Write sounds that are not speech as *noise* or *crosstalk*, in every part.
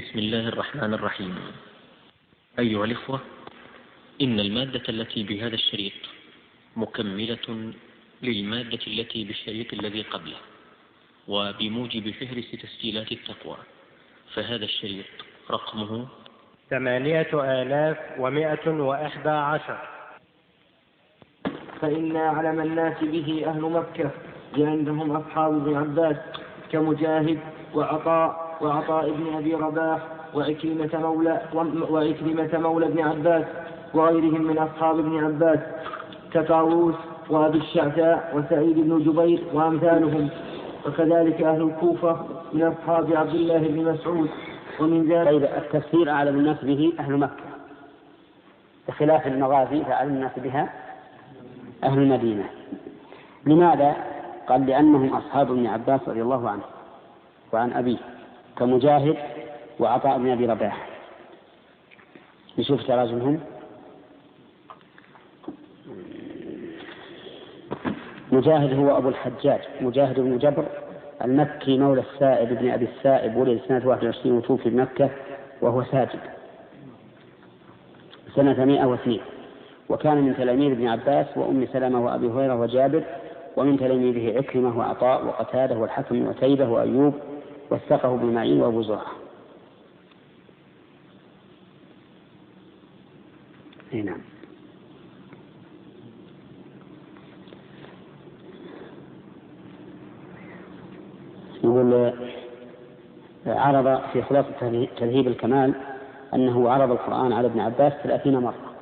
بسم الله الرحمن الرحيم. أيها الإخوة إن المادة التي بهذا الشريط مكملة للمادة التي بالشريط الذي قبله وبموجب فهرس تسجيلات التقوى فهذا الشريط رقمه ثمانية آلاف ومائة وإحدى عشر. فإن أعلم الناس به أهل مكة لأنهم أصحاب ابن عباس كمجاهد وعطاء وعطاء بن أبي رباح وعكرمة مولى وعكرمة مولى ابن عباس وغيرهم من أصحاب ابن عباس كطاووس وأبي الشعثاء وسعيد بن جبير وأمثالهم. وكذلك أهل الكوفة من أصحاب عبد الله بن مسعود ومن ذلك طيب التفسير أعلم الناس به أهل مكة بخلاف المغازي فأعلم الناس بها أهل المدينة. لماذا؟ قال لأنهم أصحاب ابن عباس رضي الله عنه وعن أبيه. كمجاهد وعطاء بن أبي رباح. نشوف تراجمهم مجاهد هو أبو الحجاج مجاهد بن جبر المكي مولى السائب بن أبي السائب ولد سنة 21 وتوفي بمكة وهو ساجد. سنة 102 وكان من تلاميذ ابن عباس وأم سلمة وأبي هريرة وجابر ومن تلاميذه عكرمة وعطاء وقتادة والحكم وتيبة وأيوب وثقه بن معين وأبو زرعة نعم. يقول عرض في خلاصة تذهيب الكمال أنه عرض القرآن على ابن عباس ثلاثين مرة.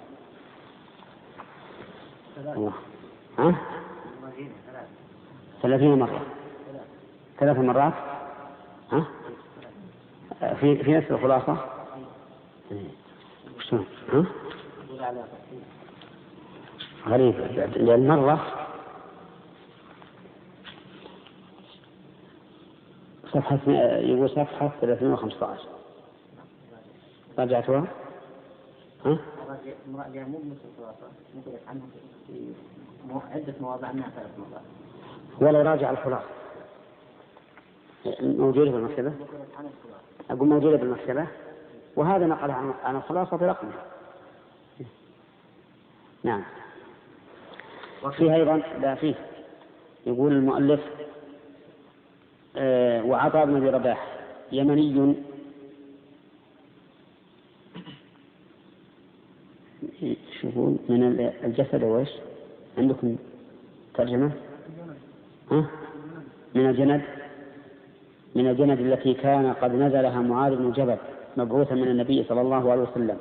ها؟ ثلاثين مرة. ثلاث مرات؟ ها؟ في في نفس الخلاصة؟ ها؟ غريب لأن مرة صفحة يقول صفحة 315 راجعتها؟ ها؟ مراجعة مو بنفس الخلاصة نقلت عنها في عدة مواضع منها ثلاث مرات ولا راجع الخلاصة موجودة بالمكتبة؟ أقول موجودة بالمكتبة؟ وهذا نقل عن الخلاصة برقمه نعم. وفيه أيضا لا فيه. يقول المؤلف آه وعطاء بن أبي رباح يمني. شوفوا من الجسد وإيش عندكم ترجمة؟ ها؟ من الجند؟ من الجند التي كان قد نزلها معاذ بن جبل مبعوثا من النبي صلى الله عليه وسلم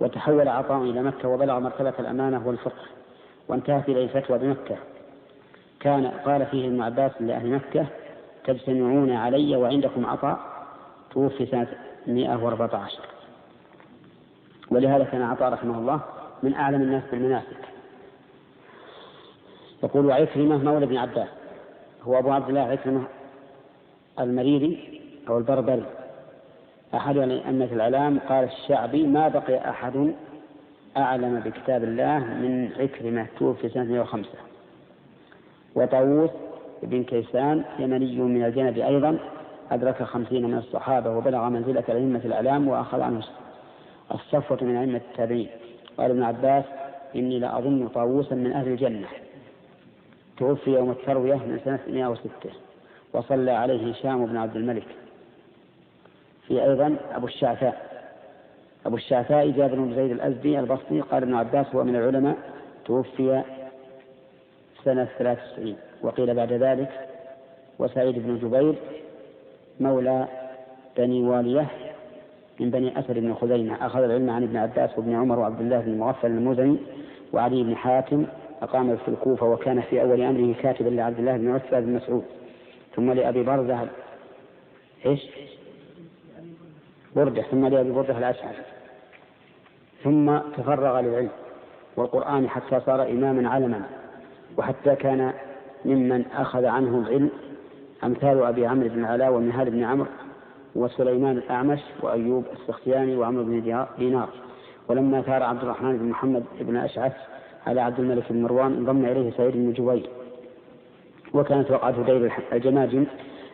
وتحول عطاء إلى مكة وبلغ مرتبة الأمانة والفقه وانتهت إليه الفتوى بمكة. كان قال فيه ابن عباس لأهل مكة تجتمعون علي وعندكم عطاء توفي سنة 114 ولهذا كان عطاء رحمه الله من أعلم الناس بالمناسك يقول وعكرمة مولى ابن عباس هو أبو عبد الله عكرمة المريري أو البربري. أحد أئمة الإعلام قال الشعبي ما بقي أحد أعلم بكتاب الله من عكرمة توفي سنة 105 وطاووس بن كيسان يمني من الجنب أيضا أدرك خمسين من الصحابة وبلغ منزلة أئمة الإعلام وأخذ عنه الصفوة من أئمة التابعين. قال ابن عباس إني لأظن طاووسا من أهل الجنة توفي يوم التروية من سنة 106 وصلى عليه هشام بن عبد الملك. في أيضا أبو الشعثاء أبو الشعثاء جابر بن زيد الأزدي البصري قال ابن عباس هو من العلماء توفي سنة 93 وقيل بعد ذلك وسعيد بن جبير مولى بني والية من بني أسد بن خزيمة. أخذ العلم عن ابن عباس وابن عمر وعبد الله بن مغفل المزني وعلي بن حاتم. أقام في الكوفة وكان في أول أمره كاتبا لعبد الله بن عتبة بن مسعود. ثم لأبي برزة إيش؟ بردة ثم لأبي بردة الأشعري. ثم تفرغ للعلم والقرآن حتى صار إماما علما وحتى كان ممن أخذ عنه العلم أمثال أبي عمرو بن العلاء ومنهال بن عمرو وسليمان الأعمش وأيوب السختياني وعمرو بن دينار. ولما ثار عبد الرحمن بن محمد بن أشعث على عبد الملك بن مروان انضم إليه سعيد بن جبير. وكانت وقعة دير الجماجم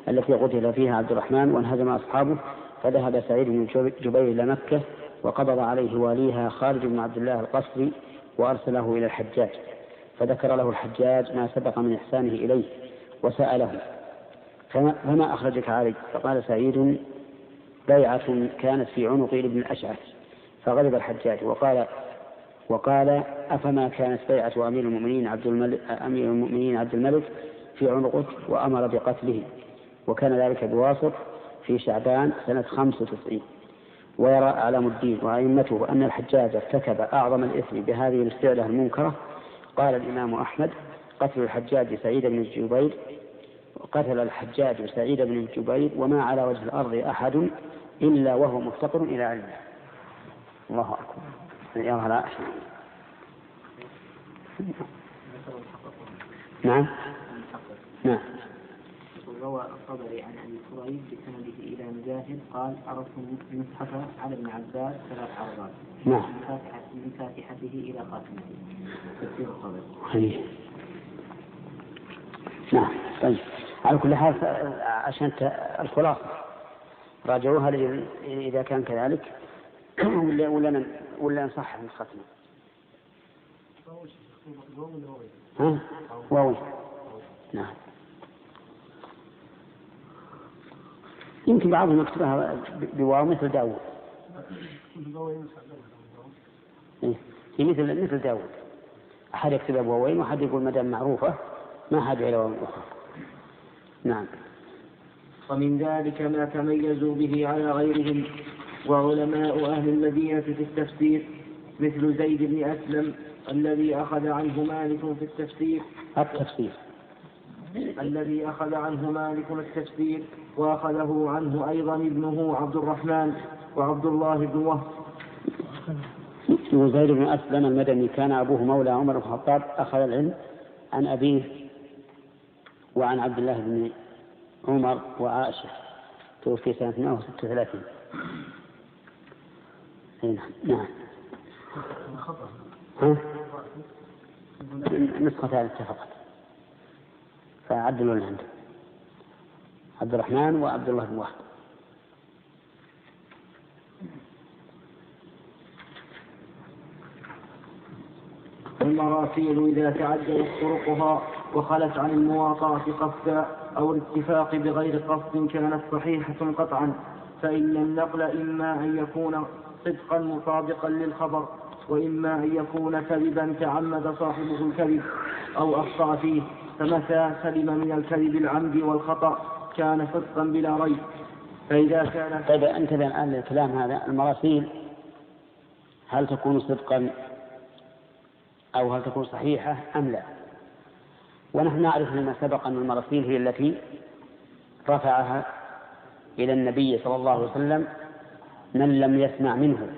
التي قتل فيها عبد الرحمن وانهزم أصحابه فذهب سعيد بن جبير إلى مكة وقبض عليه واليها خالد بن عبد الله القصري وأرسله إلى الحجاج فذكر له الحجاج ما سبق من إحسانه إليه وسأله فما, أخرجك علي؟ فقال سعيد بيعة كانت في عنق ابن الأشعث. فغضب الحجاج وقال وقال أفما كانت بيعة أمير المؤمنين عبد الملك أمير المؤمنين عبد الملك في عنقك وأمر بقتله وكان ذلك بواسط في شعبان سنة 95 ويرى أعلام الدين وأئمته أن الحجاج ارتكب أعظم الإثم بهذه الفعلة المنكرة. قال الإمام أحمد قتل الحجاج سعيد بن الجبير قتل الحجاج سعيد بن الجبير وما على وجه الأرض أحد إلا وهو مفتقر إلى علمه. الله أكبر. يا لا نعم. نعم. روى الطبري عن أبي كريب بسنده إلى مجاهد قال عرفت المصحف على ابن عباس ثلاث عرضات. نعم. من فاتحته إلى خاتمته. تفسير الطبري. نعم. طيب. على كل حال عشان الخلاصة. راجعوها إذا كان كذلك. ولا ولا ولا نصحح الختمة. ها؟ واوي نعم. يمكن بعضهم يكتبها بواو مثل داوود إيه؟ هي مثل مثل داوود أحد يكتبها بواوين وأحد يقول ما دام معروفة ما حاجة إلى واو أخرى نعم. ومن ذلك ما تميزوا به على غيرهم وعلماء أهل المدينة في التفسير مثل زيد بن أسلم الذي أخذ عنه مالك في التفسير. التفسير. الذي أخذ عنه مالك التفسير وأخذه عنه أيضا ابنه عبد الرحمن وعبد الله بن وهب. وزيد بن أسلم المدني. كان أبوه مولى عمر بن الخطاب. أخذ العلم عن أبيه وعن عبد الله بن عمر وعائشة. توفي سنة 136 نعم. نعم ها؟ نسختان اتفقت فعدلوا اللي عنده عبد الرحمن وعبد الله بن وهب. المراسيل إذا تعدلت طرقها وخلت عن المواطأة قصدا أو الاتفاق بغير قصد كانت صحيحة قطعا فإن النقل إما أن يكون صدقا مطابقا للخبر وإما أن يكون كذبا تعمد صاحبه الكذب أو أخطأ فيه. فمتى سلم من الكذب العمد والخطأ كان صدقا بلا ريب؟ فإذا كان طيب انتبه الآن للكلام هذا. المراسيل هل تكون صدقا أو هل تكون صحيحة أم لا؟ ونحن نعرف مما سبق أن المراسيل هي التي رفعها إلى النبي صلى الله عليه وسلم من لم يسمع منه.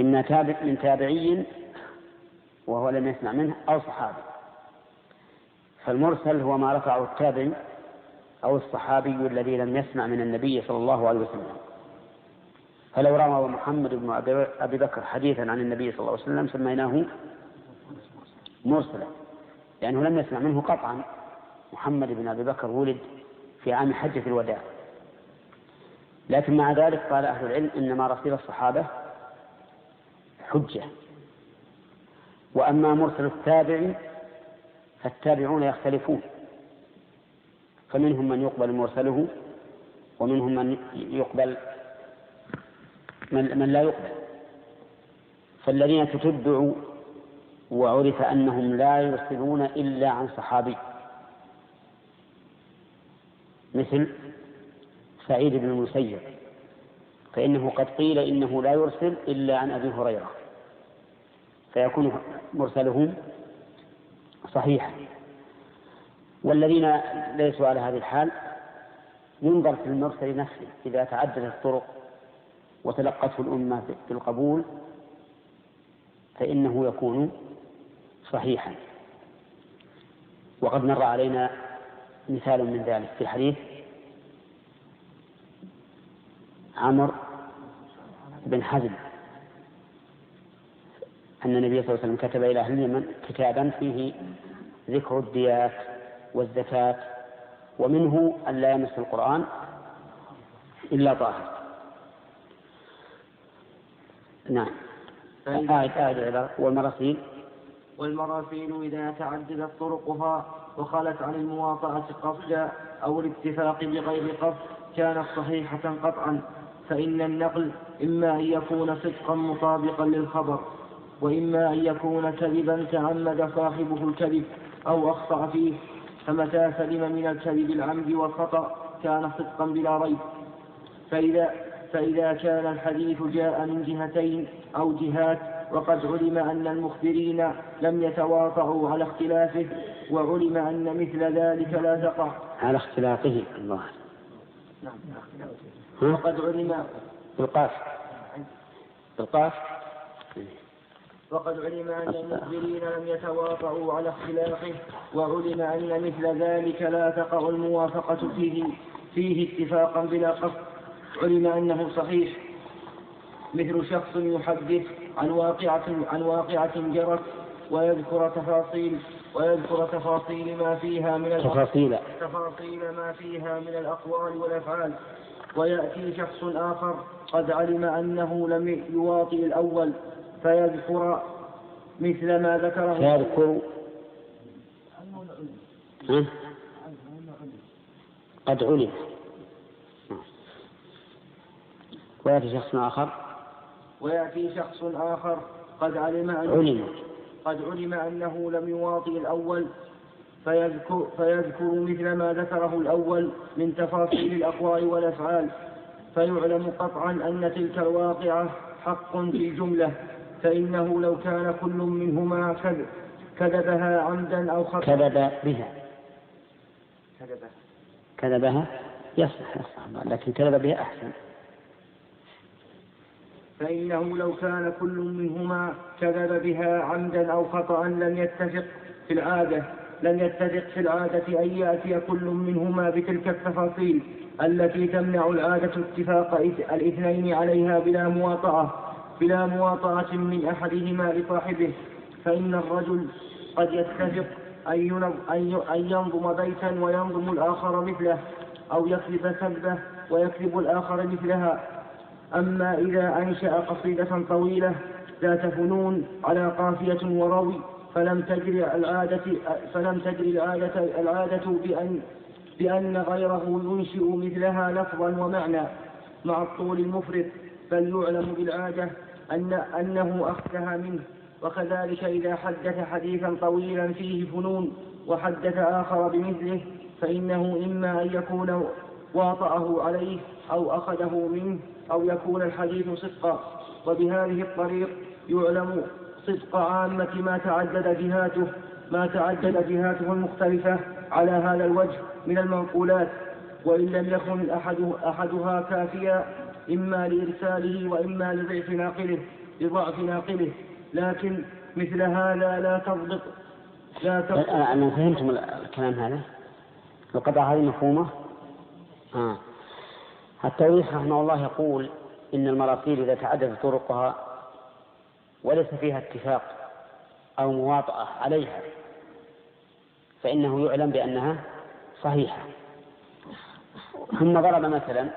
إما تابع من تابعي وهو لم يسمع منه أو صحابي. فالمرسل هو ما رفعه التابعي أو الصحابي الذي لم يسمع من النبي صلى الله عليه وسلم. فلو روى محمد بن أبي بكر حديثا عن النبي صلى الله عليه وسلم سميناه مرسلا. لأنه لم يسمع منه قطعا. محمد بن أبي بكر ولد في عام حجة الوداع. لكن مع ذلك قال أهل العلم إن مراسيل الصحابة حجة. وأما مرسل التابع فالتابعون يختلفون. فمنهم من يقبل مرسله ومنهم من يقبل من, من لا يقبل. فالذين تتبعوا وعرف أنهم لا يرسلون إلا عن صحابي. مثل سعيد بن المسيب فإنه قد قيل إنه لا يرسل إلا عن أبي هريرة. فيكون مرسله صحيحا والذين ليسوا على هذه الحال ينظر في المرسل نفسه إذا تعددت الطرق وتلقته الأمة بالقبول فإنه يكون صحيحا. وقد مر علينا مثال من ذلك في حديث عمرو بن حزم. أن النبي صلى الله عليه وسلم كتب إلى أهل اليمن كتابا فيه ذكر الديات والزكاة ومنه أن لا يمس القرآن إلا طاهر. نعم. آية آية العبارة. والمراسيل. والمراسيل إذا تعددت طرقها وخلت عن المواطأة قصدا أو الاتفاق بغير قصد كانت صحيحة قطعا فإن النقل إما أن يكون صدقا مطابقا للخبر. وإما أن يكون كذبا تعمد صاحبه الكذب أو أخطأ فيه فمتى سلم من الكذب العمد والخطأ كان صدقا بلا ريب. فإذا, فإذا كان الحديث جاء من جهتين أو جهات وقد علم أن المخبرين لم يتواطؤوا على اختلافه وعلم أن مثل ذلك لا تقع. على اختلافه الله. نعم وقد علم. بالقاف. بالقاف؟ وقد علم أن المخبرين لم يتواطؤوا على اختلافه وعلم أن مثل ذلك لا تقع الموافقة فيه فيه اتفاقا بلا قصد. علم أنه صحيح. مثل شخص يحدث عن واقعة عن واقعة جرت ويذكر تفاصيل ويذكر تفاصيل ما فيها من تفاصيل. تفاصيل ما فيها من الأقوال والأفعال. ويأتي شخص آخر قد علم أنه لم يواطئ الأول فيذكر مثل ما ذكره. فيذكر؟ قد علم. ويأتي شخص آخر. ويأتي شخص آخر. قد علم أنه علم. قد علم أنه لم يواطئ الأول. فيذكر, فيذكر مثل ما ذكره الأول من تفاصيل الأقوال والأفعال. فيعلم قطعا أن تلك الواقعة حق في جملة. فإنه لو كان كل منهما كذبها عمدا أو خطأ. كذب بها. كذبها. كذبها؟ يصلح يصلح. لكن كذب بها أحسن. فإنه لو كان كل منهما كذب بها عمدا أو خطأ لم يتفق في العادة لم يتفق في العادة أن يأتي كل منهما بتلك التفاصيل التي تمنع العادة اتفاق الإثنين عليها بلا مواطأة. بلا مواطأة من أحدهما لصاحبه فإن الرجل قد يتفق أن ينظم بيتا وينظم الآخر مثله أو يكذب كذبة ويكذب الآخر مثلها. أما إذا أنشأ قصيدة طويلة ذات فنون على قافية وروي فلم تجري العادة فلم تجري العادة العادة بأن بأن غيره ينشئ مثلها لفظا ومعنى مع الطول المفرط بل يعلم بالعادة أن أنه أخذها منه. وكذلك إذا حدث حديثا طويلا فيه فنون وحدث آخر بمثله فإنه إما أن يكون واطأه عليه أو أخذه منه أو يكون الحديث صدقا. وبهذه الطريق يعلم صدق عامة ما تعدد جهاته ما تعدد جهاته المختلفة على هذا الوجه من المنقولات. وإن لم يكن أحد أحدها كافيا إما لإرساله وإما لضعف ناقله لضعف ناقله. لكن مثل هذا لا تضبط لا تضبط. أنا فهمتم الكلام هذا. القطعة هذه مفهومة؟ آه. التوضيح رحمه الله يقول إن المراسيل إذا تعددت طرقها وليس فيها اتفاق أو مواطأة عليها فإنه يعلم بأنها صحيحة. ثم ضرب مثلا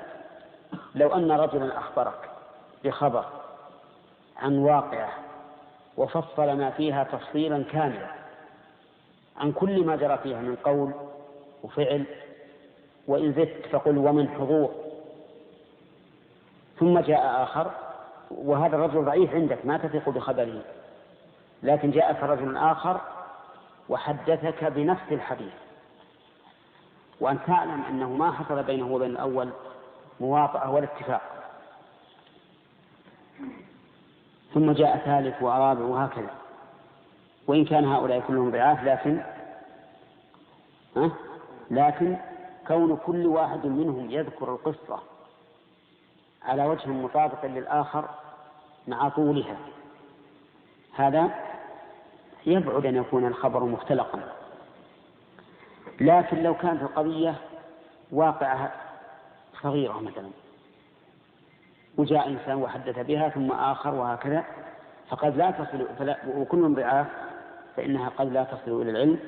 لو أن رجلا أخبرك بخبر عن واقعة وفصل ما فيها تفصيلا كاملا عن كل ما جرى فيها من قول وفعل وإن زدت فقل ومن حضور. ثم جاء آخر وهذا الرجل ضعيف عندك ما تثق بخبره. لكن جاءك رجل آخر وحدثك بنفس الحديث. وأن تعلم أنه ما حصل بينه وبين الأول مواطأة ولا اتفاق. ثم جاء ثالث ورابع وهكذا. وإن كان هؤلاء كلهم ضعاف لكن؟ لكن كون كل واحد منهم يذكر القصة على وجه مطابق للآخر مع طولها هذا يبعد أن يكون الخبر مختلقا. لكن لو كانت القضية واقعة صغيرة مثلا وجاء إنسان وحدث بها ثم آخر وهكذا فقد لا تصل فلا وكل ضعاف فإنها قد لا تصل إلى العلم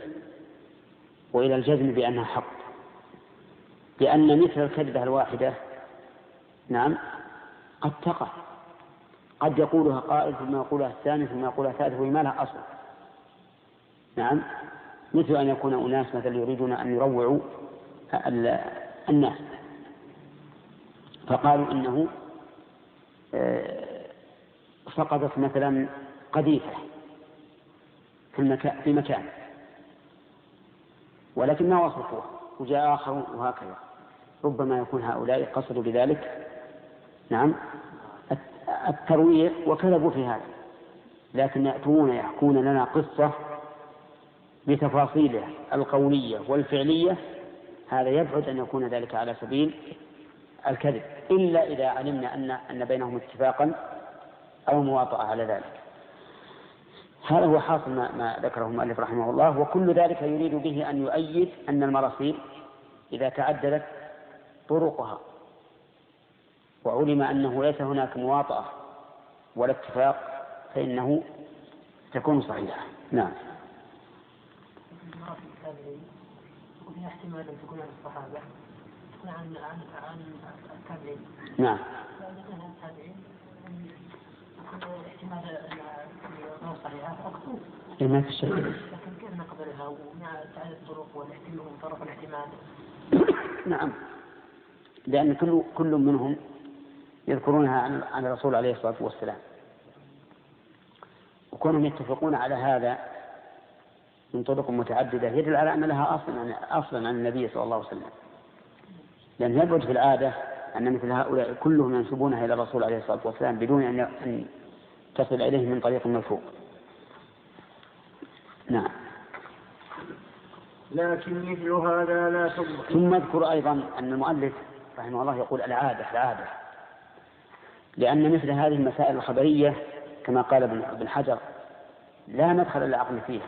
وإلى الجزم بأنها حق. لأن مثل الكذبة الواحدة نعم قد تقع. قد يقولها قائل ثم يقولها الثاني ثم يقولها الثالث وما لها أصل. نعم. مثل أن يكون أناس مثلا يريدون أن يروعوا الناس. فقالوا إنه آه، فقدت مثلا قذيفة في المكان في مكان. ولكن ما وصفوها وجاء آخر وهكذا. ربما يكون هؤلاء قصدوا بذلك. نعم. الترويع وكذبوا في هذا. لكن يأتون يحكون لنا قصة بتفاصيلها القولية والفعلية هذا يبعد أن يكون ذلك على سبيل الكذب إلا إذا علمنا أن أن بينهم اتفاقا أو مواطأة على ذلك. هذا هو حاصل ما, ما ذكره المؤلف رحمه الله وكل ذلك يريد به أن يؤيد أن المراسيل إذا تعددت طرقها وعلم أنه ليس هناك مواطأة ولا اتفاق فإنه تكون صحيحة. نعم. وفيها احتمال ان تكون عن الصحابه عن عن عن التابعين نعم. فاذا كان التابعين احتمال إيه ما في لكن كيف نقبلها ومع تعدد والاحتمال الاحتمال نعم. لأن كل كل منهم يذكرونها عن عن الرسول عليه الصلاة والسلام. وكونهم يتفقون على هذا من طرق متعددة يدل على أن لها أصلا أصلا عن النبي صلى الله عليه وسلم. لأن يبعد في العادة أن مثل هؤلاء كلهم ينسبونها إلى الرسول عليه الصلاة والسلام بدون أن تصل إليه من طريق مرفوع نعم. لكن مثل هذا لا تضبط ثم اذكر أيضا أن المؤلف رحمه الله يقول العادة العادة. لأن مثل هذه المسائل الخبرية كما قال ابن حجر لا مدخل للعقل فيها.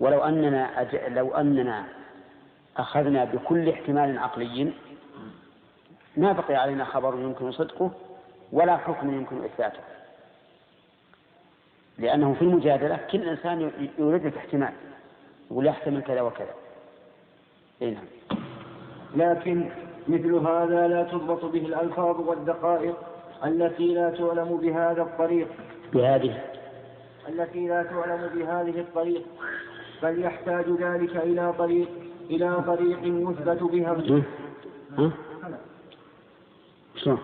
ولو أننا أج... لو أننا أخذنا بكل احتمال عقلي ما بقي علينا خبر يمكن صدقه ولا حكم يمكن إثباته. لأنه في المجادلة كل إنسان يورد لك احتمال يقول يحتمل كذا وكذا. إيه نعم. لكن مثل هذا لا تضبط به الألفاظ والدقائق التي لا تعلم بهذا الطريق. بهذه. التي لا تعلم بهذه الطريق. بل يحتاج ذلك إلى طريق إلى طريق يثبت بها إيه؟ ها؟ شلون؟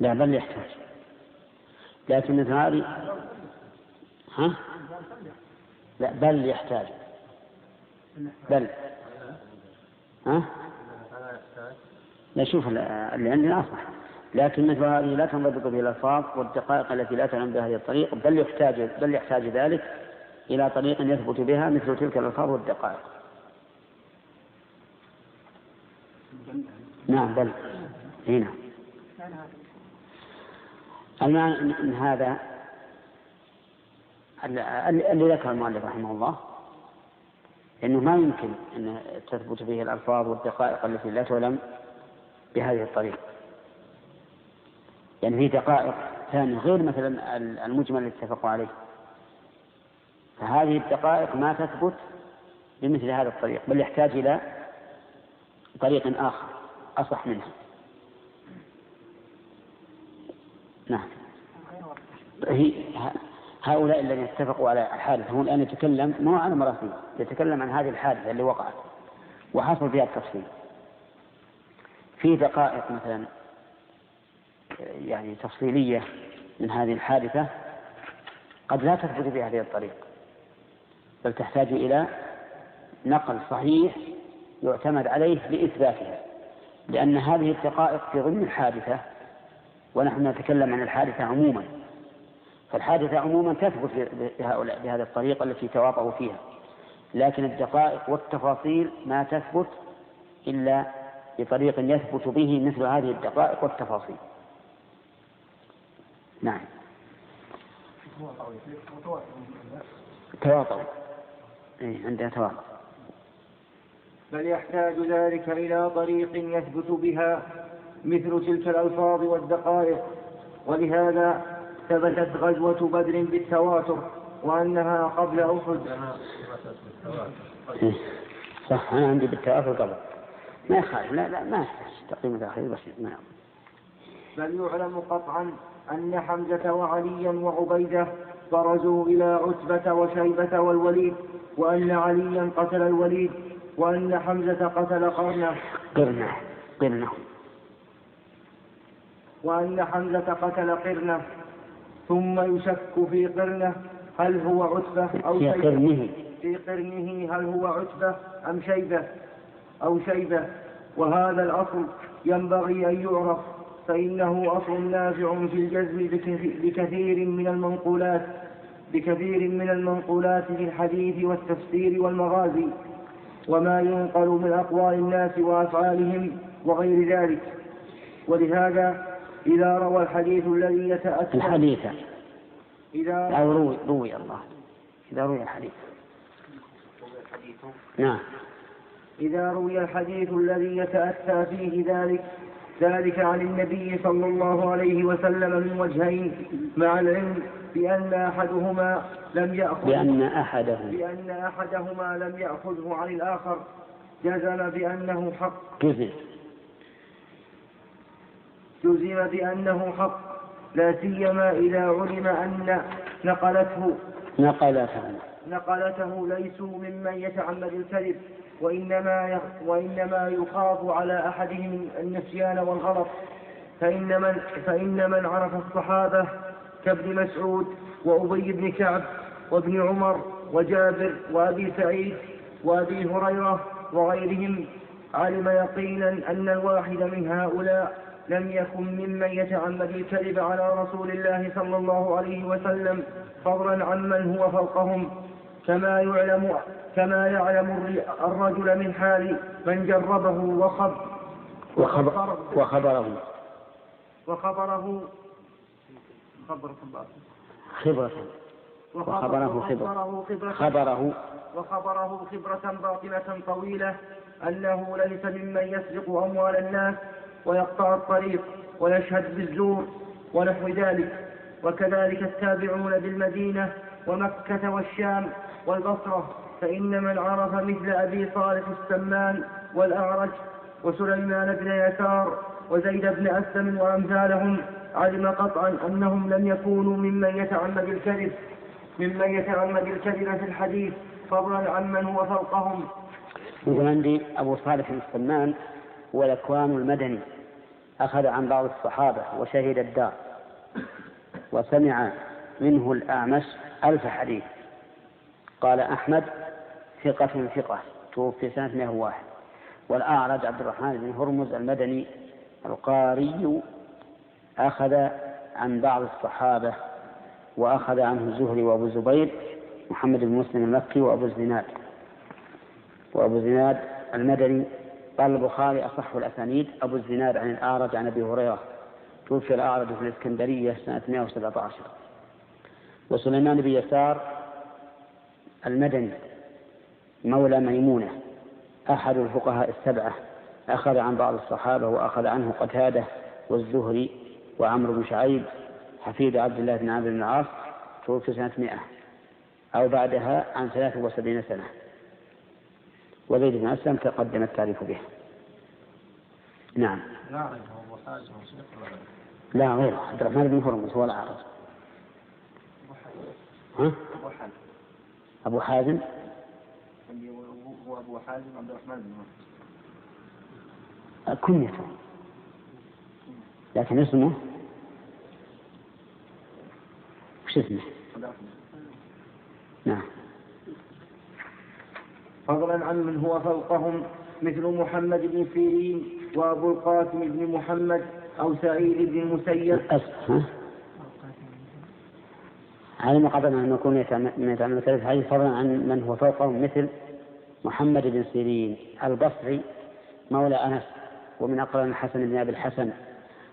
لا بل يحتاج لكن هذه ها؟ لا بل يحتاج بل ها؟ لا شوف اللي عندنا أصح لكن مثل هذه لا تنضبط به الألفاظ والدقائق التي لا تعلم بهذه الطريق بل يحتاج بل يحتاج ذلك إلى طريق يثبت بها مثل تلك الألفاظ والدقائق. نعم بل. هنا المعنى من هذا اللي ذكر المؤلف رحمه الله إنه ما يمكن أن تثبت به الألفاظ والدقائق التي لا تعلم بهذه الطريقة يعني في دقائق ثانية غير مثلا المجمل اللي اتفقوا عليه. فهذه الدقائق ما تثبت بمثل هذا الطريق بل يحتاج إلى طريق آخر أصح منها. نعم. هي هؤلاء الذين اتفقوا على الحادثة هو الآن يتكلم ما عن مراسيل يتكلم عن هذه الحادثة اللي وقعت وحصل فيها التفصيل. في دقائق مثلا يعني تفصيلية من هذه الحادثة قد لا تثبت بهذه الطريق بل تحتاج إلى نقل صحيح يعتمد عليه لإثباتها لأن هذه الدقائق في ضمن الحادثة ونحن نتكلم عن الحادثة عموما فالحادثة عموما تثبت بهؤلاء بهذه الطريقة التي تواطؤوا فيها لكن الدقائق والتفاصيل ما تثبت إلا بطريق يثبت به مثل هذه الدقائق والتفاصيل. نعم. تواطؤ. إيه عندها تواطؤ. بل يحتاج ذلك إلى طريق يثبت بها مثل تلك الألفاظ والدقائق ولهذا ثبتت غزوة بدر بالتواتر وأنها قبل أحد. إيه. صح أنا عندي بالتواتر قبل. ما يخالف لا لا ما يحتاج تقديم تأخير بس ما بل يعلم قطعا أن حمزة وعليا وعبيدة برزوا إلى عتبة وشيبة والوليد وأن عليا قتل الوليد وأن حمزة قتل قرنه. قرنه قرنه. وأن حمزة قتل قرنه. ثم يشك في قرنه هل هو عتبة أو في شيبة؟ قرنه. في قرنه هل هو عتبة أم شيبة؟ أو شيبة. وهذا الأصل ينبغي أن يعرف فإنه أصل نافع في الجزم بكث- بكثير من المنقولات بكثير من المنقولات في الحديث والتفسير والمغازي وما ينقل من أقوال الناس وأفعالهم وغير ذلك. ولهذا إذا روى الحديث الذي يتأتى الحديث. إذا أو روي روي الله. إذا روي الحديث. نعم. إذا روي الحديث الذي يتأتى فيه ذلك ذلك عن النبي صلى الله عليه وسلم من وجهين مع العلم بأن أحدهما لم يأخذ بأن أحدهم بأن أحدهما لم يأخذه عن الآخر جزم بأنه حق. جزم. جزم بأنه حق لا سيما إذا علم أن نقلته. نقلته. نقلته ليسوا ممن يتعمد الكذب وإنما وإنما يخاف على أحدهم النسيان والغلط فإن من فإن من عرف الصحابة كابن مسعود وأبي بن كعب وابن عمر وجابر وأبي سعيد وأبي هريرة وغيرهم علم يقينا أن الواحد من هؤلاء لم يكن ممن يتعمد الكذب على رسول الله صلى الله عليه وسلم فضلا عمن هو فوقهم. كما يعلم كما يعلم الر- الرجل من حال من جربه وخب وخبر وخبره. وخبره. خبر خبرة وخبره خبرة. خبره. وخبره خبرة باطنة طويلة. أنه ليس ممن يسرق أموال الناس ويقطع الطريق ويشهد بالزور ونحو ذلك. وكذلك التابعون بالمدينة ومكة والشام والبصرة فإن من عرف مثل أبي صالح السمان والأعرج وسليمان بن يسار وزيد بن أسلم وأمثالهم. علم قطعا أنهم لم يكونوا ممن يتعمد الكذب ممن يتعمد الكذب في الحديث فضلا عمن هو فوقهم. يقول عندي أبو صالح السمان هو الأكوان المدني. أخذ عن بعض الصحابة وشهد الدار وسمع منه الأعمش ألف حديث. قال أحمد ثقة ثقة توفي سنة 101 والأعرج عبد الرحمن بن هرمز المدني القاري أخذ عن بعض الصحابة وأخذ عنه الزهري وأبو الزبير محمد بن مسلم المكي وأبو الزناد وأبو الزناد المدني قال البخاري أصح الأسانيد أبو الزناد عن الأعرج عن أبي هريرة توفي الأعرج في الإسكندرية سنة 117 وسليمان بن يسار المدني مولى ميمونة أحد الفقهاء السبعة أخذ عن بعض الصحابة وأخذ عنه قتادة والزهري وعمرو بن شعيب حفيد عبد الله بن عمرو بن العاص توفي سنة 100 أو بعدها عن 73 سنة. وزيد بن أسلم تقدم التعريف به. نعم. لا غيره. عبد الرحمن بن هرمز هو الأعرج ها؟ أبو حازم. هو أبو حازم عبد الرحمن بن كنيته. لكن اسمه؟ وش اسمه؟ نعم. فضلا عن من هو فوقهم مثل محمد بن سيرين وأبو القاسم بن محمد أو سعيد بن المسيب. علم قبل أن يكون يتعمل كذلك الحديث فضلا عن من هو فوقهم مثل محمد بن سيرين البصري مولى أنس ومن أقران الحسن بن أبي الحسن.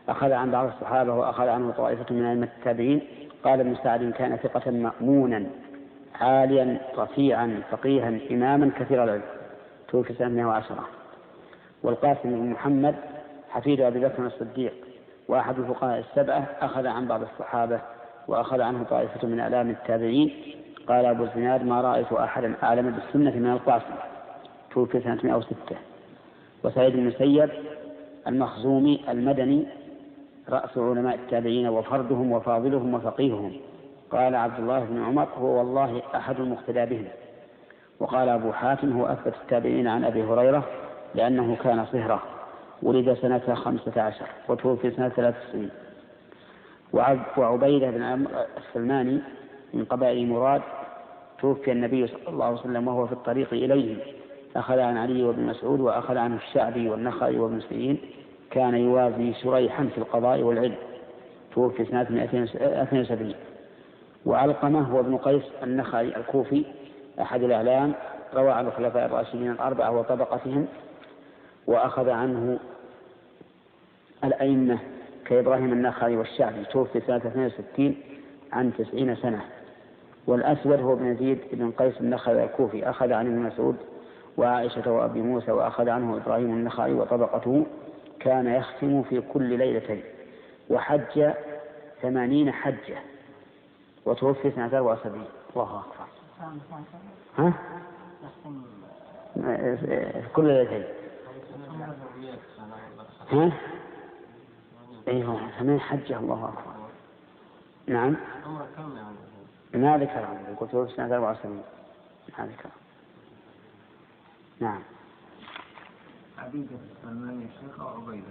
أخذ عن بعض الصحابة وأخذ عنه طائفة من أئمة التابعين. قال ابن سعد كان ثقة مأمونا عاليا رفيعا فقيها إماما كثير العلم. توفي سنة 110 والقاسم بن محمد حفيد أبي بكر الصديق وأحد الفقهاء السبعة أخذ عن بعض الصحابة وأخذ عنه طائفة من أعلام التابعين. قال أبو الزناد ما رأيت أحدا أعلم بالسنة من القاسم. توفي سنة 106 وسعيد بن المسيب المخزومي المدني رأس علماء التابعين وفردهم وفاضلهم وفقيههم. قال عبد الله بن عمر هو والله أحد المقتدى بهم. وقال أبو حاتم هو أثبت التابعين عن أبي هريرة لأنه كان صهرة. ولد سنة خمسة عشر وتوفي سنة ثلاث سنين. وعبيدة بن عمرو السلماني من قبائل مراد توفي النبي صلى الله عليه وسلم وهو في الطريق إليه أخذ عن علي وابن مسعود وأخذ عنه الشعبي والنخعي وابن سيرين. كان يوازي شريحا في القضاء والعلم. توفي سنة 270 وعلقمة هو ابن قيس النخعي الكوفي أحد الإعلام. روى عن الخلفاء الراشدين الأربعة وطبقتهم. وأخذ عنه الأئمة كإبراهيم النخعي والشعبي توفي سنة 62 عن 90 سنة. والأسود هو ابن يزيد بن قيس النخعي الكوفي أخذ عن ابن مسعود وعائشة وأبي موسى وأخذ عنه إبراهيم النخعي وطبقته كان يختم في كل ليلتين. وحج ثمانين حجة وتوفي سنة 74 الله أكبر. ها؟ كل ليلتين. ها؟ أيوه ثمانين حجة الله أكبر. نعم؟ ما ذكر عمره قلت توفي سنة 74 ما ذكر. نعم. عبيدة سلمان الشيخ أو عبيدة؟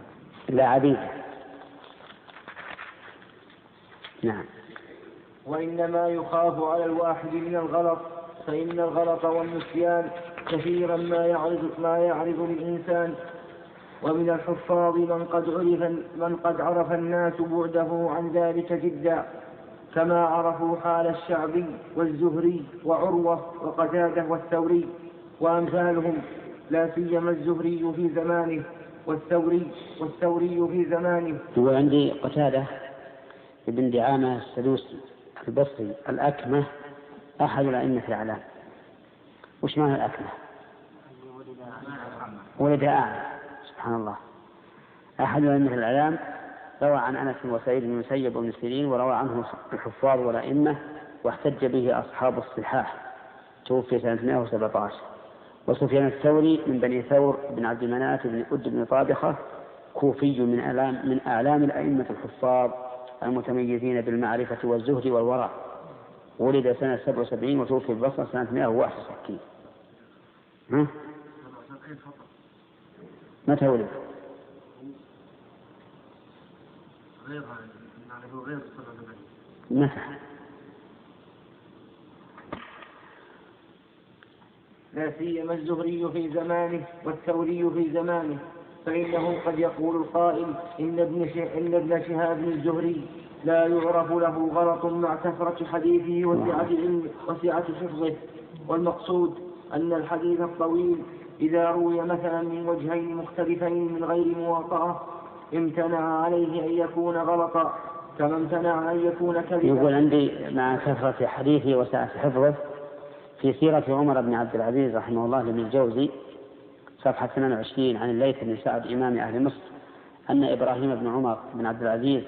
لا عبيدة. نعم. وإنما يخاف على الواحد من الغلط فإن الغلط والنسيان كثيرا ما يعرض ما يعرض للإنسان ومن الحفاظ من قد عرف من قد عرف الناس بعده عن ذلك جدا كما عرفوا حال الشعبي والزهري وعروة وقتادة والثوري وأمثالهم لا سيما الزهري في زمانه والثوري والثوري في زمانه. هو عندي قتادة ابن دعامة السدوسي البصري الأكمة أحد الأئمة الأعلام. وش معنى الأكمة؟ ولد أعلى سبحان الله. أحد الأئمة الأعلام روى عن أنس وسعيد بن المسيب وابن سيرين وروى عنه الحفاظ والأئمة واحتج به أصحاب الصحاح. توفي سنة 117 وسفيان الثوري من بني ثور بن عبد المناف بن أد بن طابخة كوفي من أعلام من أعلام الأئمة الحفاظ المتميزين بالمعرفة والزهد والورع. ولد سنة 77 وتوفي البصرة سنة 161 ها؟ متى ولد؟ متى؟ لا سيما الزهري في زمانه والثوري في زمانه فإنه قد يقول القائل إن ابن إن ابن شهاب الزهري لا يعرف له غلط مع كثرة حديثه وسعة علمه وسعة حفظه والمقصود أن الحديث الطويل إذا روي مثلا من وجهين مختلفين من غير مواطأة امتنع عليه أن يكون غلطا. كما امتنع أن يكون كذبا. يقول عندي مع كثرة حديثه وسعة حفظه في سيرة عمر بن عبد العزيز رحمه الله لابن الجوزي صفحة 28 عن الليث بن سعد إمام أهل مصر أن إبراهيم بن عمر بن عبد العزيز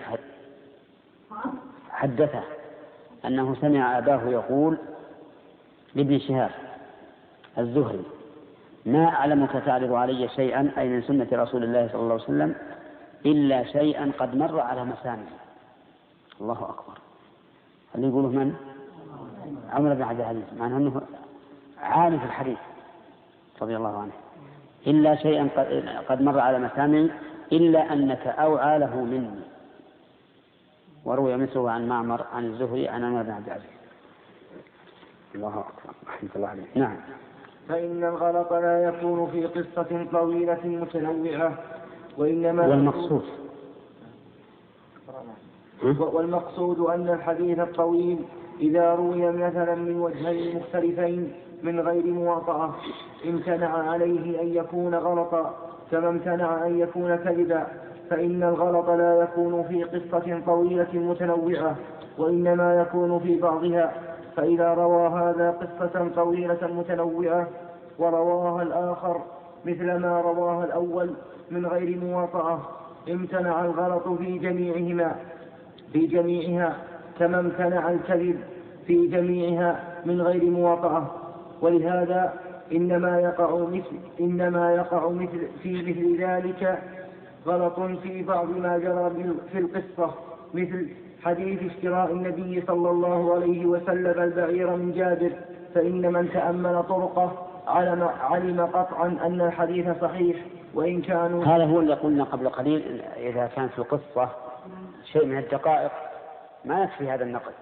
حدثه أنه سمع أباه يقول لابن شهاب الزهري ما أعلمك تعرض علي شيئا أي من سنة رسول الله صلى الله عليه وسلم إلا شيئا قد مر على مسامعي الله أكبر. اللي يقوله من؟ عمر بن عبد العزيز. مع أنه عالم في الحديث رضي الله عنه. إلا شيئا قد مر على مسامعي إلا أنك أوعى له مني. وروي مثله عن معمر عن الزهري عن عمر بن عبد العزيز. الله أكبر. رحمة الله عليه. نعم. فإن الغلط لا يكون في قصة طويلة متنوعة وإنما والمقصود. والمقصود أن الحديث الطويل إذا روي مثلا من وجهين مختلفين من غير مواطأة امتنع عليه أن يكون غلطا كما امتنع أن يكون كذبا. فإن الغلط لا يكون في قصة طويلة متنوعة وإنما يكون في بعضها. فإذا روى هذا قصة طويلة متنوعة ورواها الآخر مثل ما رواها الأول من غير مواطأة امتنع الغلط في جميعهما في جميعها كما امتنع الكذب في جميعها من غير مواطأة. ولهذا إنما يقع مثل إنما يقع مثل في مثل ذلك غلط في بعض ما جرى في القصة مثل حديث اشتراء النبي صلى الله عليه وسلم البعير من جابر فإن من تأمل طرقه علم, علم قطعا أن الحديث صحيح وإن كانوا هذا هو اللي قلنا قبل قليل إذا كان في القصة شيء من الدقائق ما يكفي هذا النقل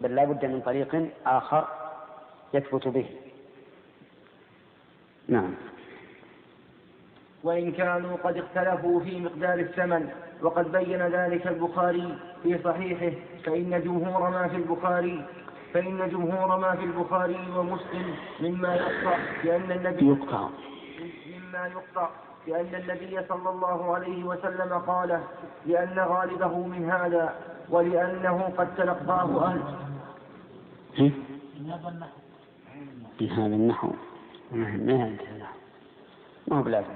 بل لا بد من طريق آخر يثبت به. نعم. وإن كانوا قد اختلفوا في مقدار الثمن وقد بين ذلك البخاري في صحيحه فإن جمهور ما في البخاري فإن جمهور ما في البخاري ومسلم مما يقطع لأن النبي يقطع. مما يقطع لأن النبي صلى الله عليه وسلم قال لأن غالبه من هذا ولأنه قد تلقاه أهل؟ من هذا النحو. ما ما ينتهي النحو ما هو بلازم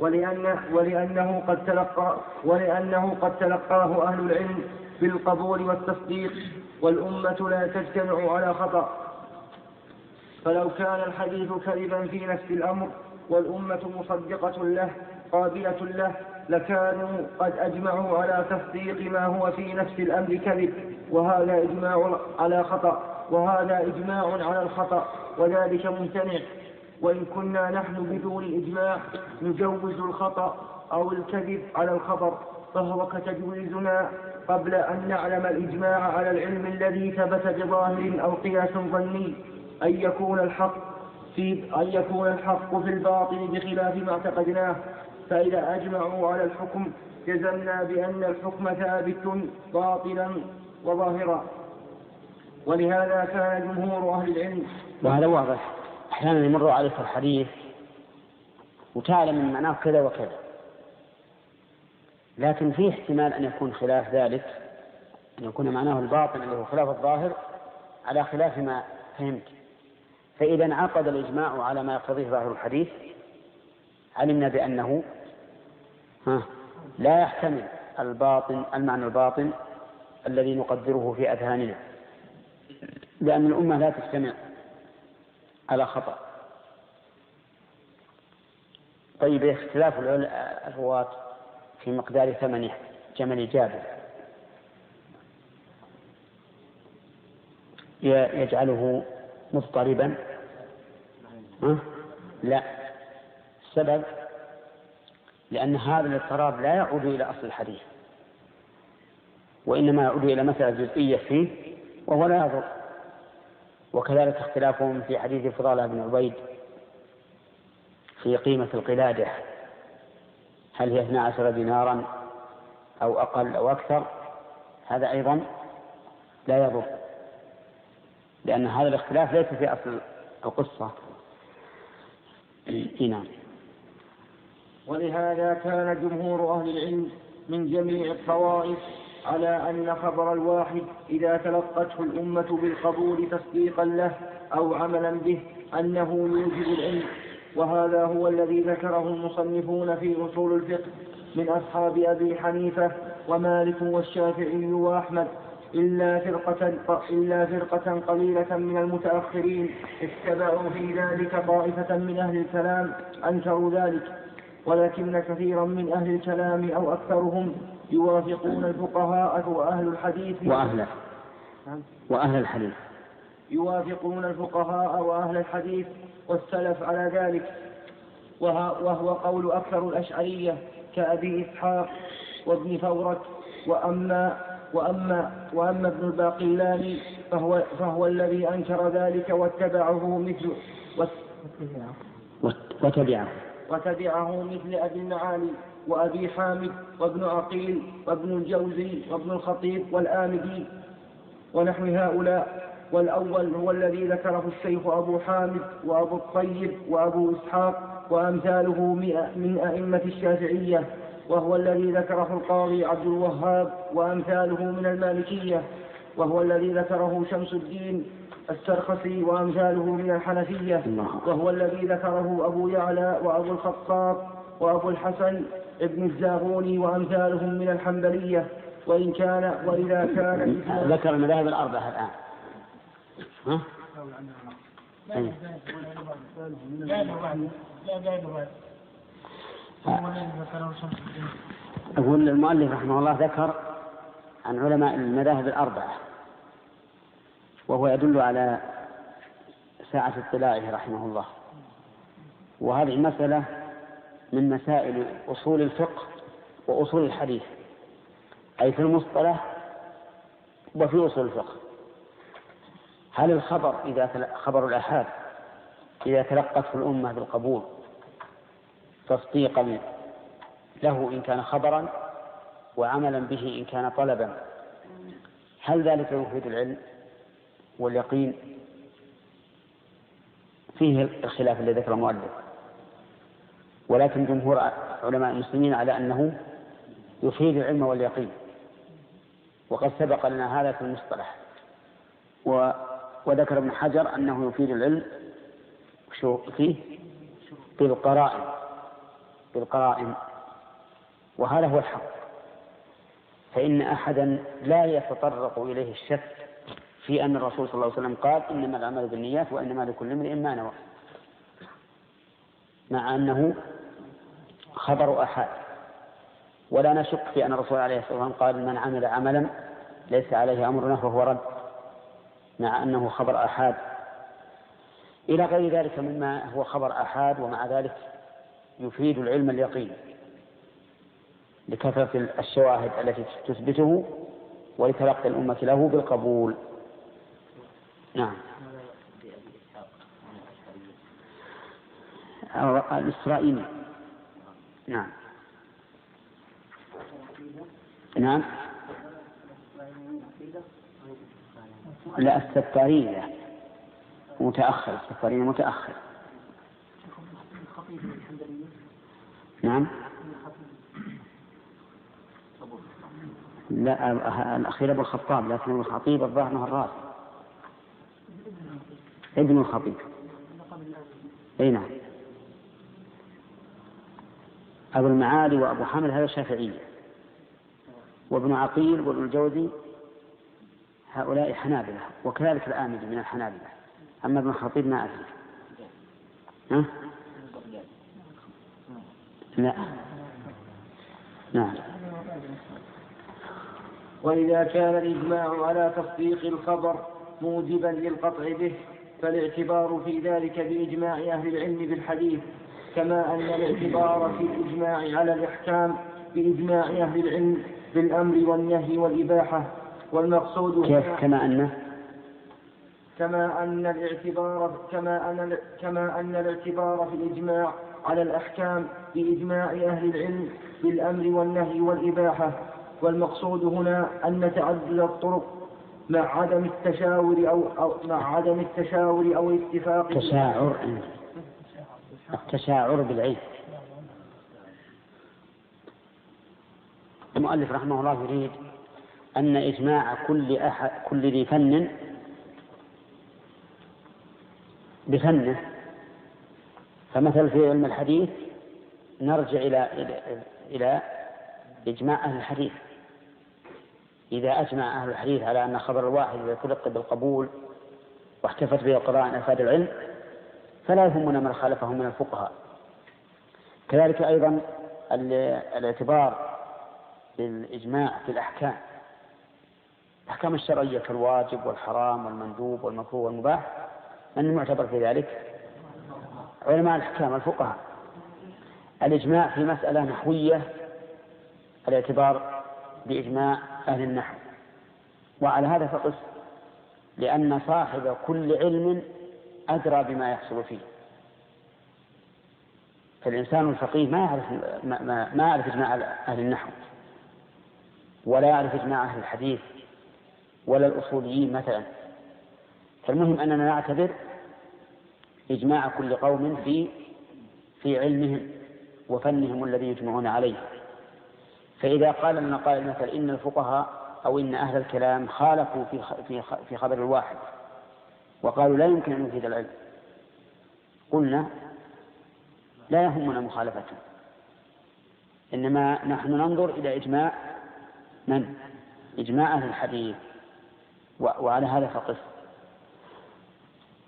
ولأن ولأنه قد تلقى ولأنه قد تلقاه أهل العلم بالقبول والتصديق والأمة لا تجتمع على خطأ. فلو كان الحديث كذبا في نفس الأمر والأمة مصدقة له قابلة له لكانوا قد أجمعوا على تصديق ما هو في نفس الأمر كذب. وهذا إجماع على خطأ. وهذا إجماع على الخطأ. وذلك ممتنع. وإن كنا نحن بدون إجماع نجوز الخطأ أو الكذب على الخبر فهو كتجويزنا قبل أن نعلم الإجماع على العلم الذي ثبت بظاهر أو قياس ظني أن يكون الحق في أن يكون الحق في الباطل بخلاف ما اعتقدناه. فإذا أجمعوا على الحكم جزمنا بأن الحكم ثابت باطلا وظاهرا. ولهذا كان جمهور أهل العلم وهذا واضح. أحيانا يمر عليك الحديث وتعلم من معناه كذا وكذا. لكن في احتمال أن يكون خلاف ذلك أن يكون معناه الباطن اللي هو خلاف الظاهر على خلاف ما فهمت. فإذا انعقد الإجماع على ما يقتضيه ظاهر الحديث علمنا بأنه ها لا يحتمل الباطن المعنى الباطن الذي نقدره في أذهاننا. لأن الأمة لا تجتمع. على خطأ. طيب اختلاف الرواة في مقدار ثمن جمل جابر. يجعله مضطربا؟ لا. السبب؟ لأن هذا الاضطراب لا يعود إلى أصل الحديث وإنما يعود إلى مسألة جزئية فيه وهو لا يضر. وكذلك اختلافهم في حديث فضالة بن عبيد في قيمة القلادة. هل هي 12 دينارا أو أقل أو أكثر؟ هذا أيضا لا يضر لأن هذا الاختلاف ليس في أصل القصة. نعم. ولهذا كان جمهور أهل العلم من جميع الطوائف على أن خبر الواحد إذا تلقته الأمة بالقبول تصديقا له أو عملا به أنه يوجب العلم. وهذا هو الذي ذكره المصنفون في أصول الفقه من أصحاب أبي حنيفة ومالك والشافعي وأحمد. إلا فرقة إلا فرقة قليلة من المتأخرين اتبعوا في ذلك طائفة من أهل الكلام أنكروا ذلك. ولكن كثيرا من أهل الكلام أو أكثرهم يوافقون الفقهاء وأهل الحديث. وأهل. نعم. وأهل الحديث. يوافقون الفقهاء وأهل الحديث والسلف على ذلك. وه- وهو قول أكثر الأشعرية كأبي إسحاق وابن فورك وأما وأما وأما ابن الباقلاني فهو فهو الذي أنكر ذلك واتبعه مثل وتبعه وتبعه مثل أبي المعالي وأبي حامد وابن عقيل وابن الجوزي وابن الخطيب والآمدي ونحو هؤلاء والأول هو الذي ذكره الشيخ أبو حامد وأبو الطيب وأبو إسحاق وأمثاله مئة- من أئمة الشافعية وهو الذي ذكره القاضي عبد الوهاب وأمثاله من المالكية وهو الذي ذكره شمس الدين السرخسي وأمثاله من الحنفية. وهو الذي ذكره أبو يعلى وأبو الخطاب وأبو الحسن ابن الزاغوني وأمثالهم من الحنبلية وإن كان وإذا كان *coughs* ذكر المذاهب الأربعة الآن. ها؟ أقول المؤلف رحمه الله ذكر عن علماء المذاهب الأربعة وهو يدل على ساعة اطلاعه رحمه الله. وهذه المسألة من مسائل أصول الفقه وأصول الحديث أي في المصطلح وفي أصول الفقه هل الخبر إذا. خبر الآحاد إذا تلقته الأمة بالقبول تصديقا له إن كان خبرا وعملا به إن كان طلبا هل ذلك يفيد العلم واليقين فيه الخلاف الذي ذكر المؤلف ولكن جمهور علماء المسلمين على أنه يفيد العلم واليقين. وقد سبق لنا هذا في المصطلح. و وذكر ابن حجر أنه يفيد العلم شو فيه؟ بالقرائن بالقرائن وهذا هو الحق. فإن أحدا لا يتطرق إليه الشك في أن الرسول صلى الله عليه وسلم قال إنما الأعمال بالنيات وإنما لكل امرئ ما نوى. مع أنه خبر أحد. ولا نشك في أن الرسول عليه الصلاة والسلام قال من عمل عملا ليس عليه أمرنا فهو رد مع أنه خبر أحاد إلى غير ذلك مما هو خبر أحاد ومع ذلك يفيد العلم اليقين لكثرة الشواهد التي تثبته ولتلقي الأمة له بالقبول. نعم. الإسرائيلي. نعم. نعم. لا السفارية متأخر السفارية متأخر. نعم. لا الأخير أبو الخطاب لكن الخطيب الظاهر أنه الراس ابن الخطيب. أي نعم. أبو المعالي وأبو حامد هذا شافعية وابن عقيل وابن الجوزي هؤلاء حنابلة وكذلك الآمدي من الحنابلة. أما ابن الخطيب ما أدري. ها؟ لا. نعم. وإذا كان الإجماع على تصديق الخبر موجبا للقطع به فالاعتبار في ذلك بإجماع أهل العلم بالحديث كما أن الاعتبار في الإجماع على الإحكام بإجماع أهل العلم بالأمر والنهي والإباحة والمقصود كيف؟ كما أن كما أن الاعتبار كما أن كما أن الاعتبار في الإجماع على الأحكام بإجماع أهل العلم بالأمر والنهي والإباحة. والمقصود هنا أن تعدد الطرق مع عدم التشاور أو, أو مع عدم التشاور أو الاتفاق تشاعر. التشاعر بالعلم المؤلف رحمه الله يريد أن إجماع كل أحد كل ذي فن بفنه. فمثل في علم الحديث نرجع إلى إلى, إجماع أهل الحديث. إذا أجمع أهل الحديث على أن خبر الواحد إذا تلقى بالقبول واحتفت به القراء أفاد العلم فلا يهمنا من خالفهم من الفقهاء. كذلك أيضا الاعتبار بالإجماع في الأحكام. الأحكام الشرعية كالواجب والحرام والمندوب والمكروه والمباح من المعتبر في ذلك؟ علماء الأحكام الفقهاء. الإجماع في مسألة نحوية الاعتبار بإجماع أهل النحو. وعلى هذا فقس لأن صاحب كل علم أدرى بما يحصل فيه. فالإنسان الفقيه ما يعرف ما, ما, ما يعرف إجماع أهل النحو ولا يعرف إجماع أهل الحديث ولا الأصوليين مثلا. فالمهم أننا نعتبر إجماع كل قوم في في علمهم وفنهم الذي يجمعون عليه. فإذا قال لنا قائل مثلا إن الفقهاء أو إن أهل الكلام خالفوا في في في خبر الواحد وقالوا لا يمكن أن يفيد العلم. قلنا لا يهمنا مخالفتهم إنما نحن ننظر إلى إجماع من؟ إجماع أهل الحديث. وعلى هذا فقس.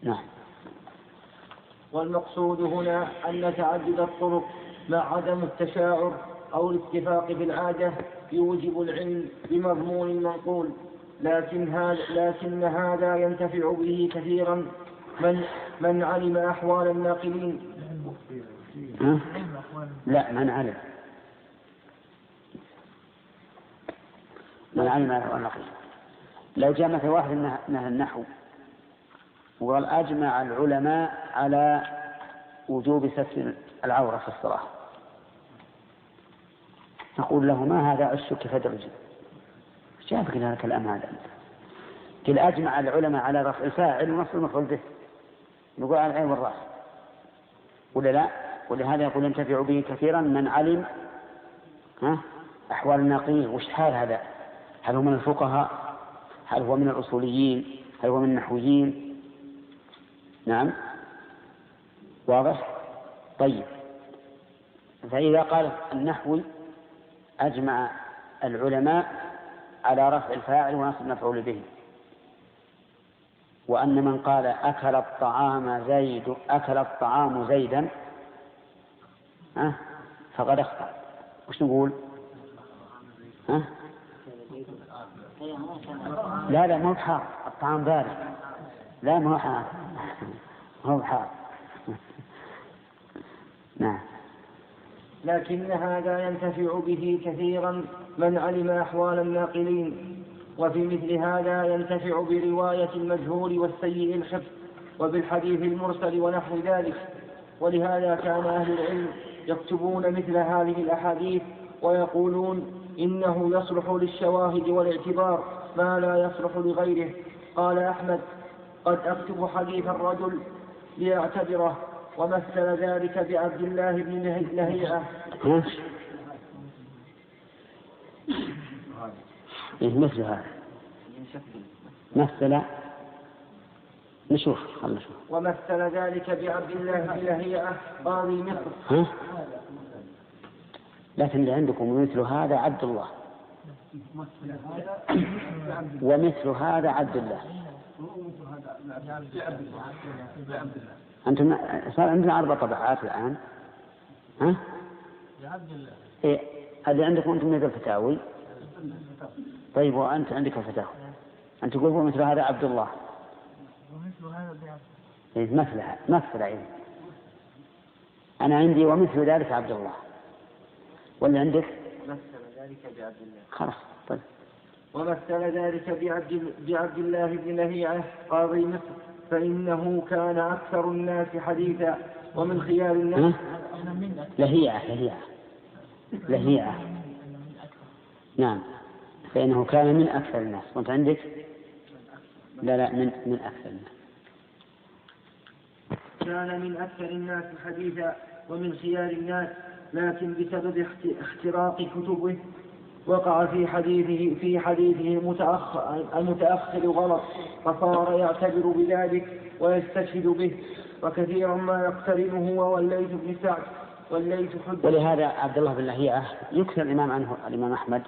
نعم. والمقصود هنا أن تعدد الطرق مع عدم التشاعر أو الاتفاق بالعادة يوجب العلم بمضمون المنقول لكن هذا لكن هذا ينتفع به كثيرا. من من علم أحوال الناقلين؟ لا. من علم. من علم أحوال الناقلين. لو جاء مثلا واحد من النحو وقال أجمع العلماء على وجوب ستر العورة في الصلاة. نقول له ما هذا عشك جابك هذا الكلام هذا قل أجمع العلماء على رفع الفاعل ونصب المفعول به. نقول على العين والرأس ولا لا؟ ولهذا يقول ينتفع به كثيرا من علم ها؟ أحوال الناقلين وش حال هذا؟ هل هو من الفقهاء؟ هل هو من الأصوليين؟ هل هو من النحويين؟ نعم. واضح؟ طيب. فإذا قال النحوي أجمع العلماء على رفع الفاعل ونصب المفعول به. وأن من قال أكل الطعام زيد أكل الطعام زيدا فقد أخطأ. وش نقول؟ ها؟ لا لا مو بحار. الطعام بارد. لا مو حار *laughs* مو بحار. *laughs* نعم. لكن هذا ينتفع به كثيرا من علم أحوال الناقلين وفي مثل هذا ينتفع برواية المجهول والسيء الحفظ وبالحديث المرسل ونحو ذلك. ولهذا كان أهل العلم يكتبون مثل هذه الأحاديث ويقولون إنه يصلح للشواهد والاعتبار ما لا يصلح لغيره. قال أحمد قد أكتب حديث الرجل ليعتبره ومثل ذلك بعبد الله بن لهيعة إيه مثل هذا؟ مثل نشوف خلنا نشوف. ومثل ذلك بعبد الله بن لهيعة قاضي مصر. ها؟ لكن اللي عندكم مثل هذا عبد الله. ومثل هذا عبد الله. أنتم صار عندنا أربع طبعات الآن. ها؟ إيه اللي عندكم أنتم مثل الفتاوي. طيب وأنت عندك الفتاوى أنت تقول مثل هذا عبد الله. ومثل هذا بعبد إيه مثلها مثل إيه أنا عندي ومثل ذلك عبد الله. ولا عندك؟ مثل ذلك بعبد الله خلاص طيب. ومثل ذلك بعبد, بعبد الله بن لهيعة قاضي مصر. فإنه كان أكثر الناس حديثا ومن خيار الناس لهيعة لهيعة. لهيعة. نعم. فإنه كان من أكثر الناس. وأنت عندك؟ لا لا من من أكثر الناس. كان من أكثر الناس حديثا ومن خيار الناس لكن بسبب اختراق كتبه وقع في حديثه في حديثه المتأخر, المتأخر غلط فصار يعتبر بذلك ويستشهد به وكثيرا ما يقترنه هو والليث بن سعد والليث حجة. ولهذا عبد الله بن لهيعة يكثر الإمام عنه الإمام أحمد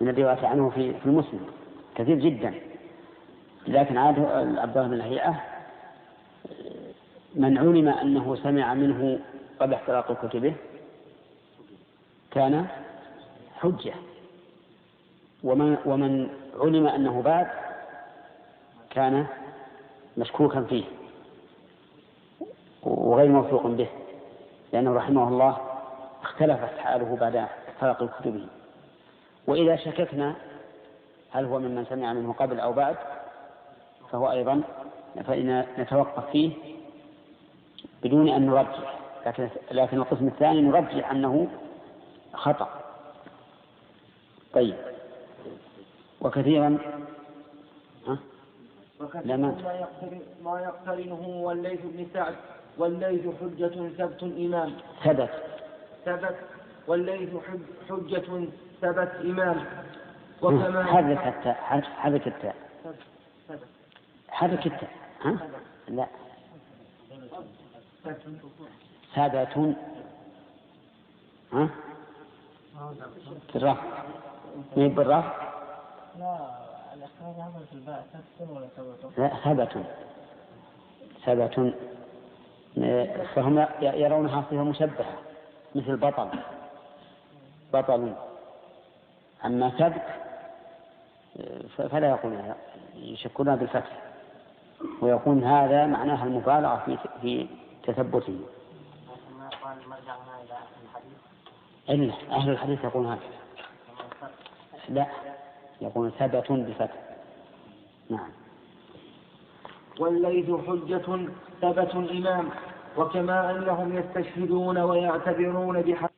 من الرواية عنه في في المسلم كثير جدا. لكن عاد عبد الله بن لهيعة من علم أنه سمع منه قبل احتراق كتبه كان حجة. ومن, ومن علم أنه بعد كان مشكوكا فيه وغير موثوق به لأنه رحمه الله اختلفت حاله بعد احتراق كتبه وإذا شككنا هل هو ممن سمع منه قبل أو بعد فهو أيضا فإن نتوقف فيه بدون أن نرجح لكن لكن القسم الثاني نرجح أنه خطأ. طيب. وكثيرا؟ وكثيرا ما ما يقترنه والليث بن سعد. والليث حجة ثبت إمام. ثبت. ثبت. والليث حجة ثبت إمام. وكما حرك التاء. حرك التاء. حرك التاء. ها؟ لا. ثبت. ها؟ بالرفع بالرفع؟ لا الإخراج الباء ثبت ولا ثبت؟ لا ثبت. ثبت. فهم يرونها صفة مشبهة مثل بطل. بطل. أما ثبت فلا يقولون يشكونها بالفتح. ويكون هذا معناها المبالغة في في تثبته. إلا أهل الحديث يقولون هكذا. لا. يقول ثبت بفتح. نعم. والليث حجة ثبت إمام وكما أنهم يستشهدون ويعتبرون بحق